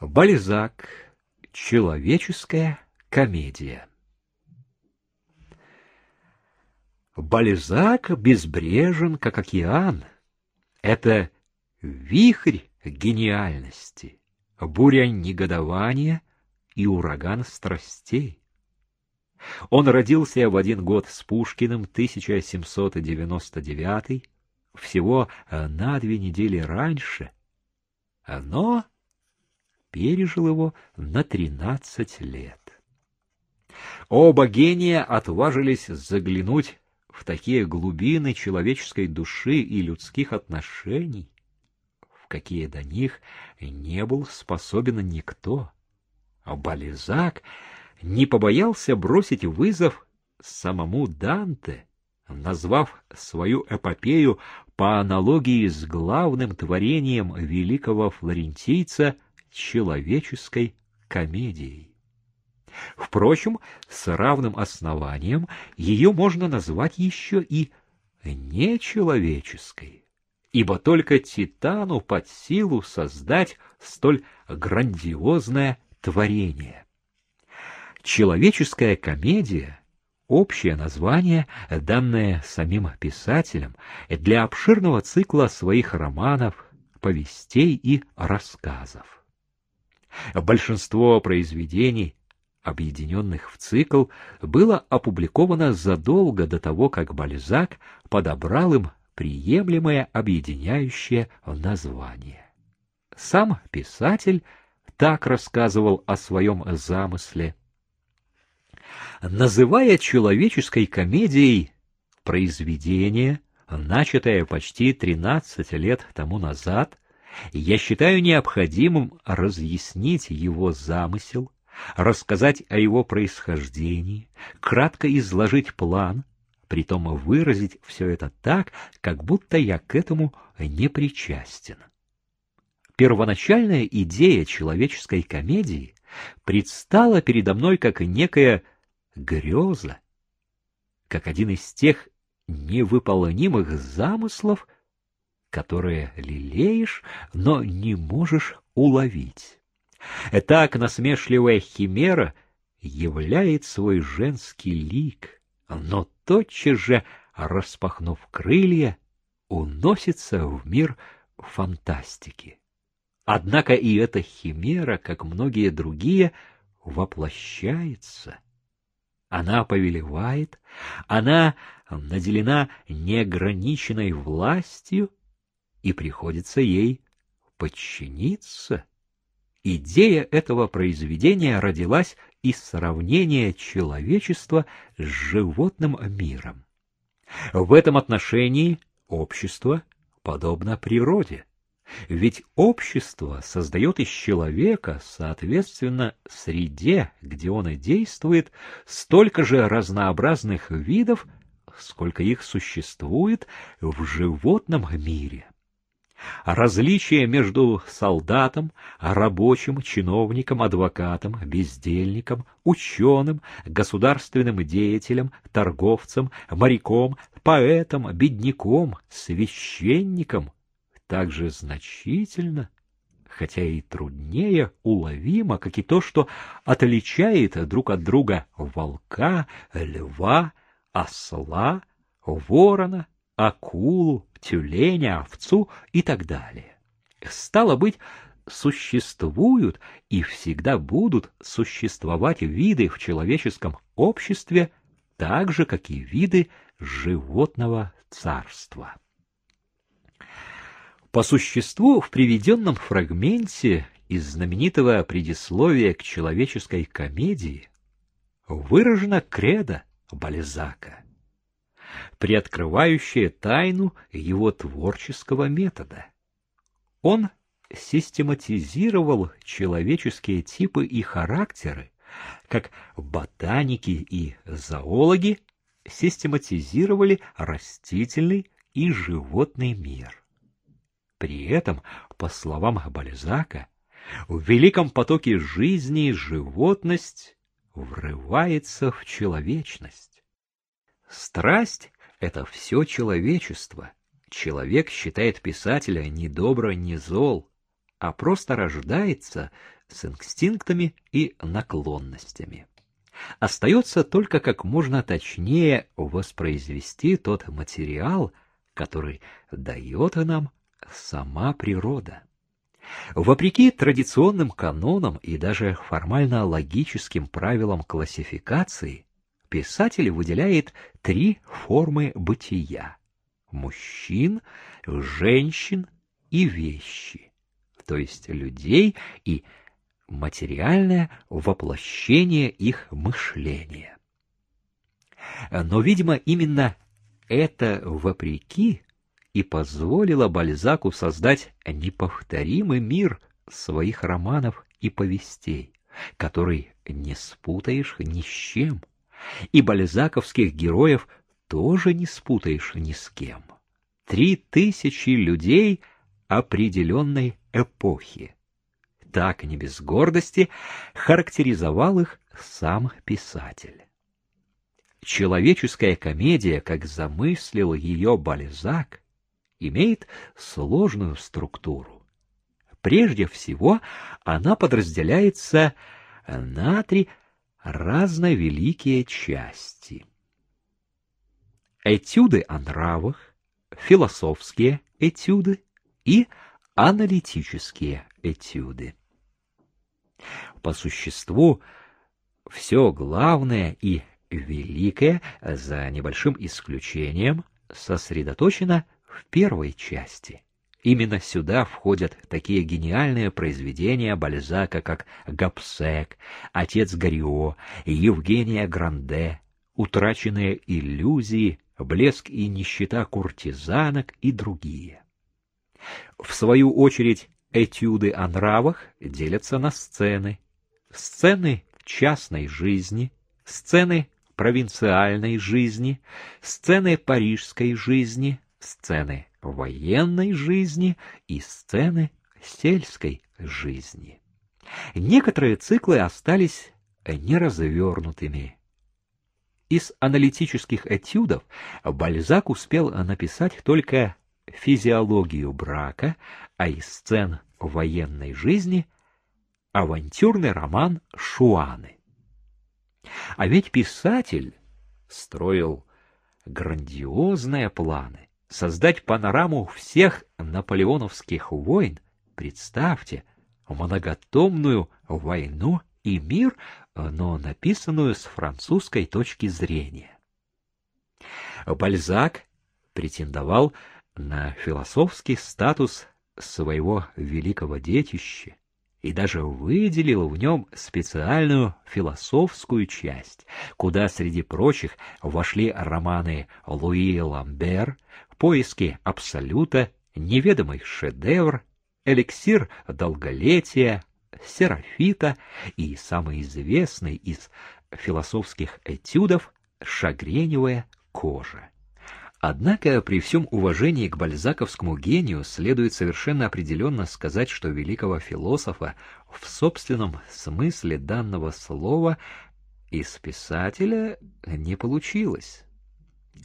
Бальзак. Человеческая комедия. Бальзак безбрежен, как океан. Это вихрь гениальности, буря негодования и ураган страстей. Он родился в один год с Пушкиным, 1799, всего на две недели раньше, но пережил его на тринадцать лет. Оба гения отважились заглянуть в такие глубины человеческой души и людских отношений, в какие до них не был способен никто. А Бализак не побоялся бросить вызов самому Данте, назвав свою эпопею по аналогии с главным творением великого флорентийца человеческой комедией. Впрочем, с равным основанием ее можно назвать еще и нечеловеческой, ибо только Титану под силу создать столь грандиозное творение. Человеческая комедия — общее название, данное самим писателем для обширного цикла своих романов, повестей и рассказов. Большинство произведений объединенных в цикл, было опубликовано задолго до того, как Бальзак подобрал им приемлемое объединяющее название. Сам писатель так рассказывал о своем замысле. Называя человеческой комедией произведение, начатое почти 13 лет тому назад, я считаю необходимым разъяснить его замысел, рассказать о его происхождении, кратко изложить план, притом выразить все это так, как будто я к этому не причастен. Первоначальная идея человеческой комедии предстала передо мной как некая греза, как один из тех невыполнимых замыслов, которые лелеешь, но не можешь уловить. Так насмешливая химера являет свой женский лик, но тотчас же, распахнув крылья, уносится в мир фантастики. Однако и эта химера, как многие другие, воплощается. Она повелевает, она наделена неограниченной властью, и приходится ей подчиниться. Идея этого произведения родилась из сравнения человечества с животным миром. В этом отношении общество подобно природе. Ведь общество создает из человека, соответственно, среде, где он и действует, столько же разнообразных видов, сколько их существует в животном мире. Различие между солдатом, рабочим, чиновником, адвокатом, бездельником, ученым, государственным деятелем, торговцем, моряком, поэтом, бедняком, священником также значительно, хотя и труднее уловимо, как и то, что отличает друг от друга волка, льва, осла, ворона, акулу, тюленя, овцу и так далее. Стало быть, существуют и всегда будут существовать виды в человеческом обществе, так же, как и виды животного царства. По существу в приведенном фрагменте из знаменитого предисловия к человеческой комедии выражена кредо Бальзака приоткрывающее тайну его творческого метода. Он систематизировал человеческие типы и характеры, как ботаники и зоологи систематизировали растительный и животный мир. При этом, по словам Бальзака, в великом потоке жизни животность врывается в человечность. Страсть — это все человечество. Человек считает писателя ни добро, ни зол, а просто рождается с инстинктами и наклонностями. Остается только как можно точнее воспроизвести тот материал, который дает нам сама природа. Вопреки традиционным канонам и даже формально логическим правилам классификации, писатель выделяет три формы бытия — мужчин, женщин и вещи, то есть людей и материальное воплощение их мышления. Но, видимо, именно это вопреки и позволило Бальзаку создать неповторимый мир своих романов и повестей, который не спутаешь ни с чем, и бальзаковских героев тоже не спутаешь ни с кем. Три тысячи людей определенной эпохи. Так не без гордости характеризовал их сам писатель. Человеческая комедия, как замыслил ее Бальзак, имеет сложную структуру. Прежде всего, она подразделяется на три разновеликие части. Этюды о нравах, философские этюды и аналитические этюды. По существу, все главное и великое, за небольшим исключением, сосредоточено в первой части. Именно сюда входят такие гениальные произведения Бальзака, как «Гапсек», «Отец Горио», «Евгения Гранде», «Утраченные иллюзии», «Блеск и нищета куртизанок» и другие. В свою очередь, этюды о нравах делятся на сцены. Сцены частной жизни, сцены провинциальной жизни, сцены парижской жизни, сцены военной жизни и сцены сельской жизни. Некоторые циклы остались неразвернутыми. Из аналитических этюдов Бальзак успел написать только физиологию брака, а из сцен военной жизни — авантюрный роман Шуаны. А ведь писатель строил грандиозные планы создать панораму всех наполеоновских войн, представьте, многотомную войну и мир, но написанную с французской точки зрения. Бальзак претендовал на философский статус своего великого детища и даже выделил в нем специальную философскую часть, куда среди прочих вошли романы Луи Ламбер, поиски абсолюта, неведомый шедевр, эликсир долголетия, серафита и самый известный из философских этюдов шагреневая кожа. Однако при всем уважении к бальзаковскому гению следует совершенно определенно сказать, что великого философа в собственном смысле данного слова из писателя не получилось.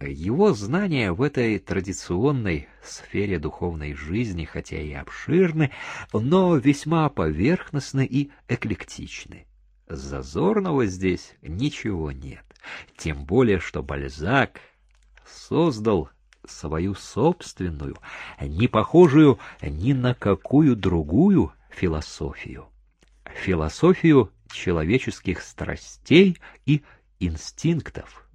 Его знания в этой традиционной сфере духовной жизни, хотя и обширны, но весьма поверхностны и эклектичны. Зазорного здесь ничего нет, тем более что Бальзак создал свою собственную, не похожую ни на какую другую философию. Философию человеческих страстей и инстинктов.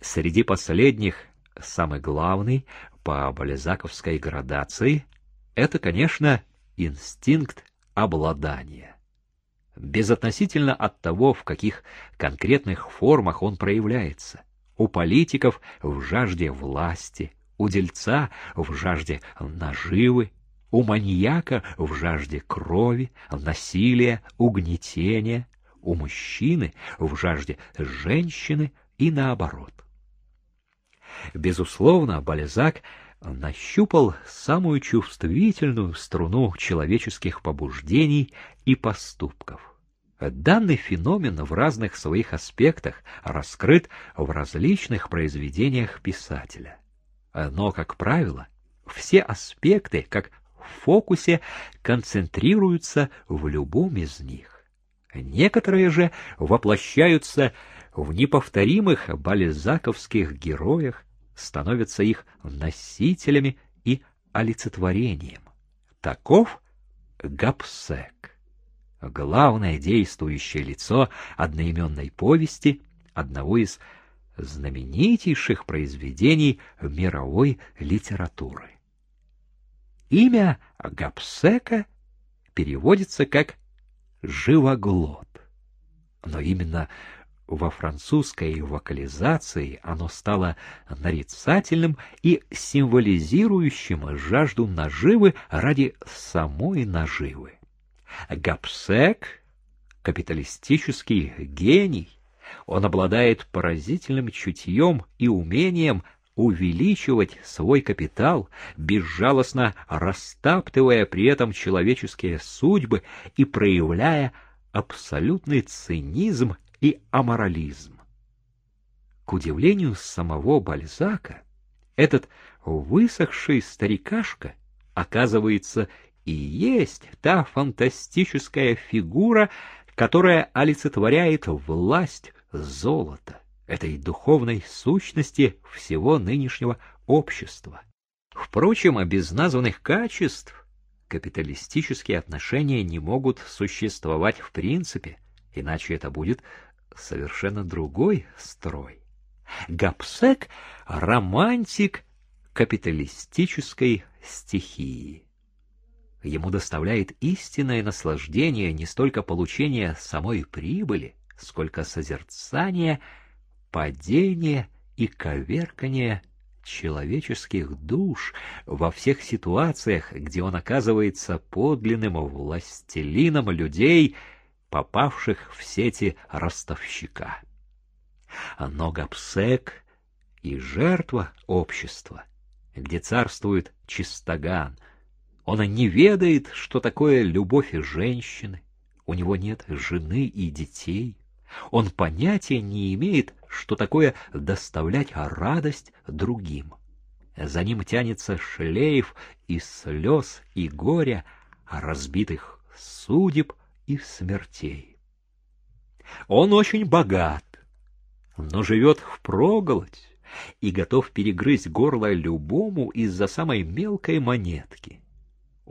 Среди последних самый главный по балезаковской градации — это, конечно, инстинкт обладания. Безотносительно от того, в каких конкретных формах он проявляется. У политиков в жажде власти, у дельца в жажде наживы, у маньяка в жажде крови, насилия, угнетения, у мужчины в жажде женщины и наоборот. Безусловно, Балезак нащупал самую чувствительную струну человеческих побуждений и поступков. Данный феномен в разных своих аспектах раскрыт в различных произведениях писателя. Но, как правило, все аспекты, как в фокусе концентрируются в любом из них. Некоторые же воплощаются в неповторимых бальзаковских героях, становятся их носителями и олицетворением. Таков Гапсек, главное действующее лицо одноименной повести, одного из знаменитейших произведений мировой литературы. Имя Гапсека переводится как «живоглот», но именно во французской вокализации оно стало нарицательным и символизирующим жажду наживы ради самой наживы. Гапсек — капиталистический гений. Он обладает поразительным чутьем и умением увеличивать свой капитал, безжалостно растаптывая при этом человеческие судьбы и проявляя абсолютный цинизм и аморализм. К удивлению самого Бальзака, этот высохший старикашка, оказывается, и есть та фантастическая фигура, которая олицетворяет власть золота, этой духовной сущности всего нынешнего общества. Впрочем, а без названных качеств капиталистические отношения не могут существовать в принципе, иначе это будет совершенно другой строй. Гапсек — романтик капиталистической стихии. Ему доставляет истинное наслаждение не столько получение самой прибыли, сколько созерцание, падение и коверкание человеческих душ во всех ситуациях, где он оказывается подлинным властелином людей — попавших в сети ростовщика. Но Гапсек и жертва общества, где царствует чистоган. Он не ведает, что такое любовь женщины, у него нет жены и детей. Он понятия не имеет, что такое доставлять радость другим. За ним тянется шлейф из слез и горя, разбитых судеб и смертей. Он очень богат, но живет впроголодь и готов перегрызть горло любому из-за самой мелкой монетки.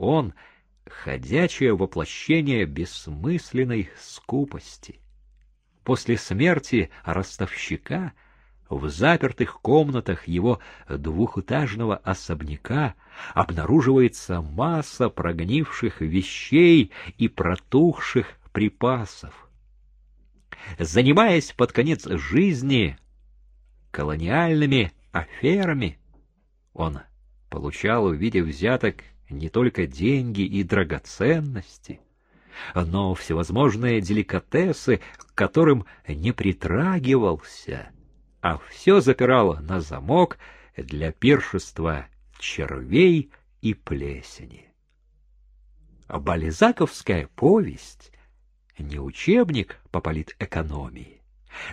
Он — ходячее воплощение бессмысленной скупости. После смерти ростовщика — в запертых комнатах его двухэтажного особняка обнаруживается масса прогнивших вещей и протухших припасов. Занимаясь под конец жизни колониальными аферами, он получал в виде взяток не только деньги и драгоценности, но всевозможные деликатесы, к которым не притрагивался — а все запирало на замок для пиршества червей и плесени. Бализаковская повесть — не учебник по политэкономии.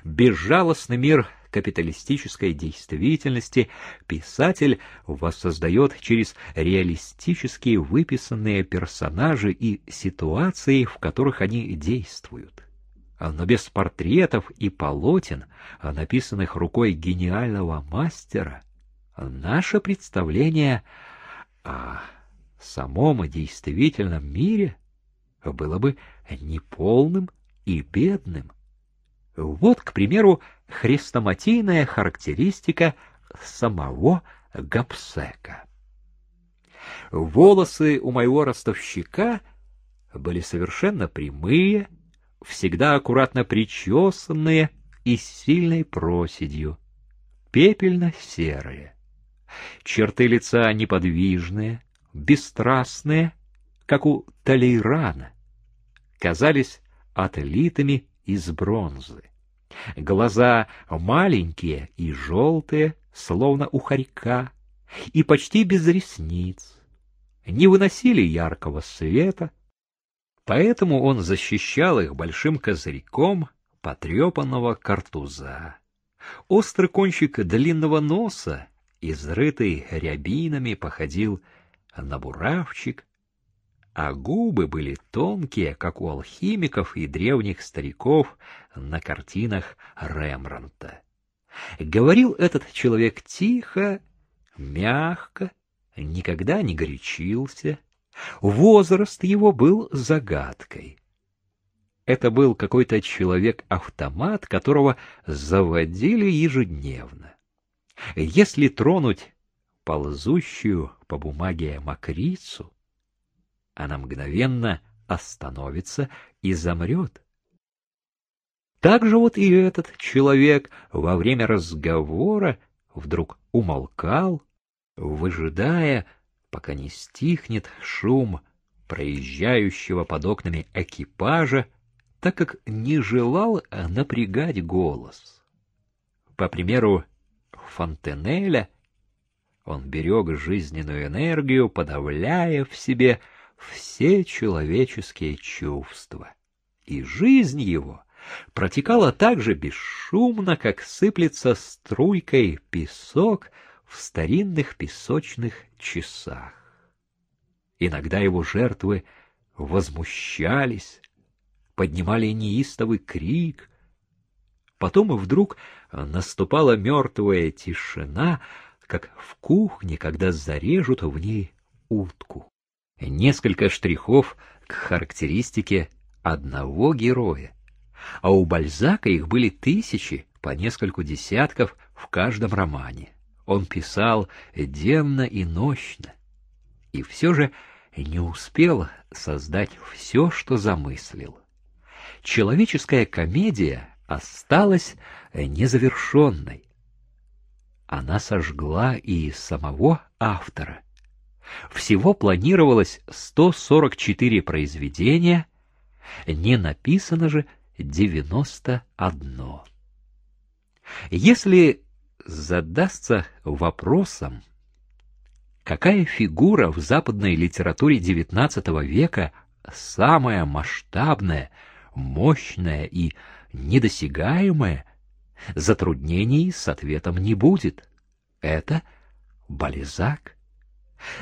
Безжалостный мир капиталистической действительности писатель воссоздает через реалистически выписанные персонажи и ситуации, в которых они действуют но без портретов и полотен, а написанных рукой гениального мастера, наше представление о самом действительном мире было бы неполным и бедным. Вот, к примеру, хрестоматийная характеристика самого Гапсека. Волосы у моего ростовщика были совершенно прямые, всегда аккуратно причесанные и с сильной проседью, пепельно-серые. Черты лица неподвижные, бесстрастные, как у Талейрана, казались отлитыми из бронзы. Глаза маленькие и желтые, словно у хорька, и почти без ресниц, не выносили яркого света, Поэтому он защищал их большим козырьком потрепанного картуза. Острый кончик длинного носа, изрытый рябинами, походил на буравчик, а губы были тонкие, как у алхимиков и древних стариков на картинах Рембрандта. Говорил этот человек тихо, мягко, никогда не горячился. Возраст его был загадкой. Это был какой-то человек-автомат, которого заводили ежедневно. Если тронуть ползущую по бумаге мокрицу, она мгновенно остановится и замрет. Так же вот и этот человек во время разговора вдруг умолкал, выжидая, пока не стихнет шум проезжающего под окнами экипажа, так как не желал напрягать голос. По примеру Фонтенеля, он берег жизненную энергию, подавляя в себе все человеческие чувства. И жизнь его протекала так же бесшумно, как сыплется струйкой песок в старинных песочных часах. Иногда его жертвы возмущались, поднимали неистовый крик. Потом и вдруг наступала мертвая тишина, как в кухне, когда зарежут в ней утку несколько штрихов к характеристике одного героя, а у Бальзака их были тысячи, по нескольку десятков в каждом романе. Он писал денно и нощно, и все же не успел создать все, что замыслил. Человеческая комедия осталась незавершенной. Она сожгла и самого автора, всего планировалось 144 произведения, не написано же 91. Если задастся вопросом, какая фигура в западной литературе XIX века самая масштабная, мощная и недосягаемая, затруднений с ответом не будет. Это Бализак.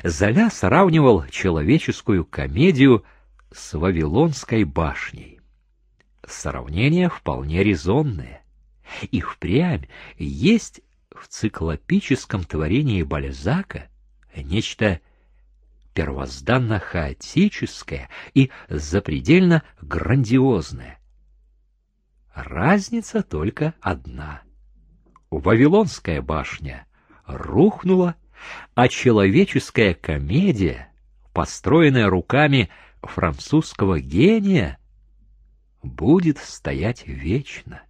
Золя сравнивал человеческую комедию с Вавилонской башней. Сравнение вполне резонное. И впрямь есть в циклопическом творении Бальзака нечто первозданно-хаотическое и запредельно грандиозное. Разница только одна. Вавилонская башня рухнула а человеческая комедия, построенная руками французского гения, будет стоять вечно.